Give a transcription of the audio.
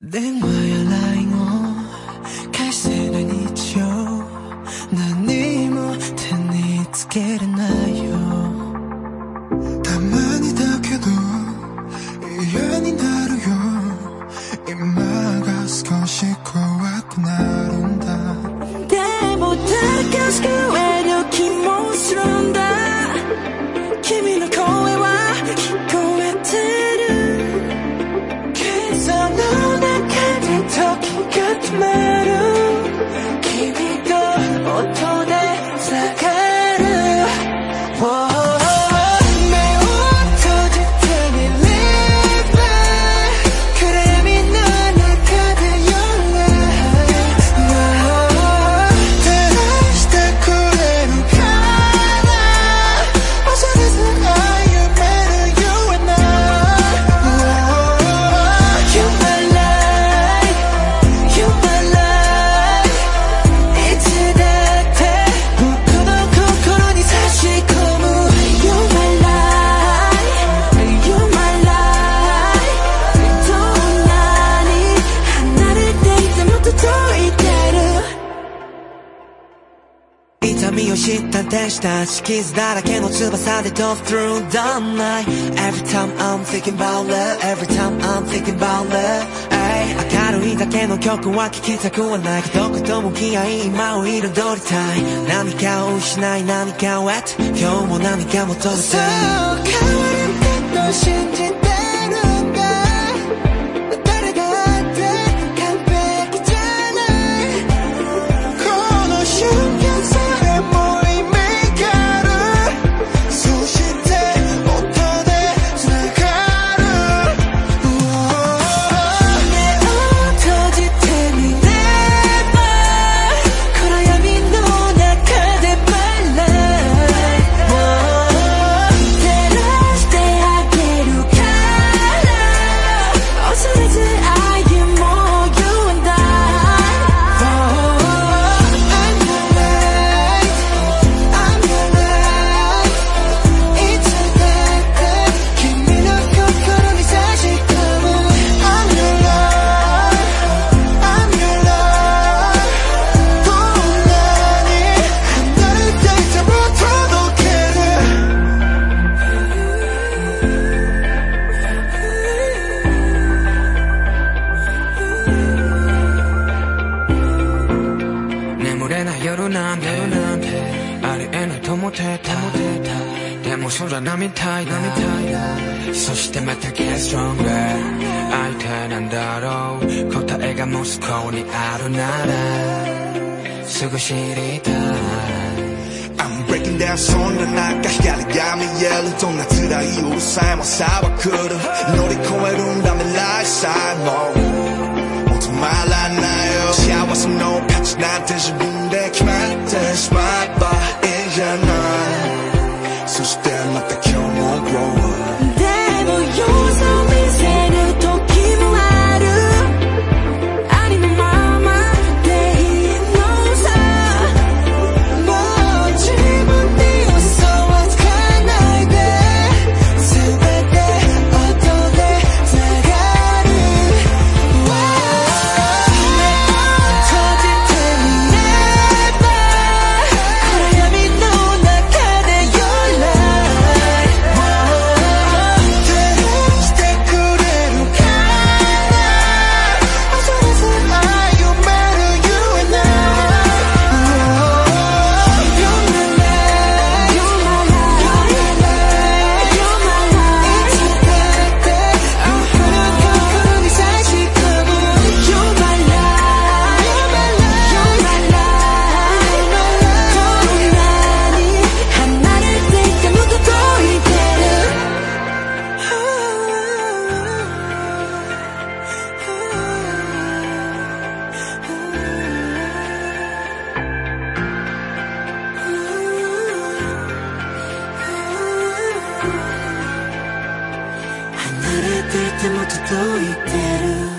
Đến người ở lại ngõ る痛みを知った天使たち傷だらけの翼で飛ぶ through the night Every time I'm thinking about love Every time I'm thinking about love ay 明るいだけの曲は聴きたくはないけどこと向き合い今を彩りたい何かを失い何かを得て今日も何か求めてそう変わると信じて なんてありえないと思ってた。でも空波みたいだ。そしてまた get stronger 相手なんだろう。答えがモスコにあるならすぐ知りたい。I'm breaking down そんな中光が見えるどんな辛いうるさいもさは来る。乗り越えるんだ未来さも。もう止まらないよ。幸せの価値なんて自分っていても届いてる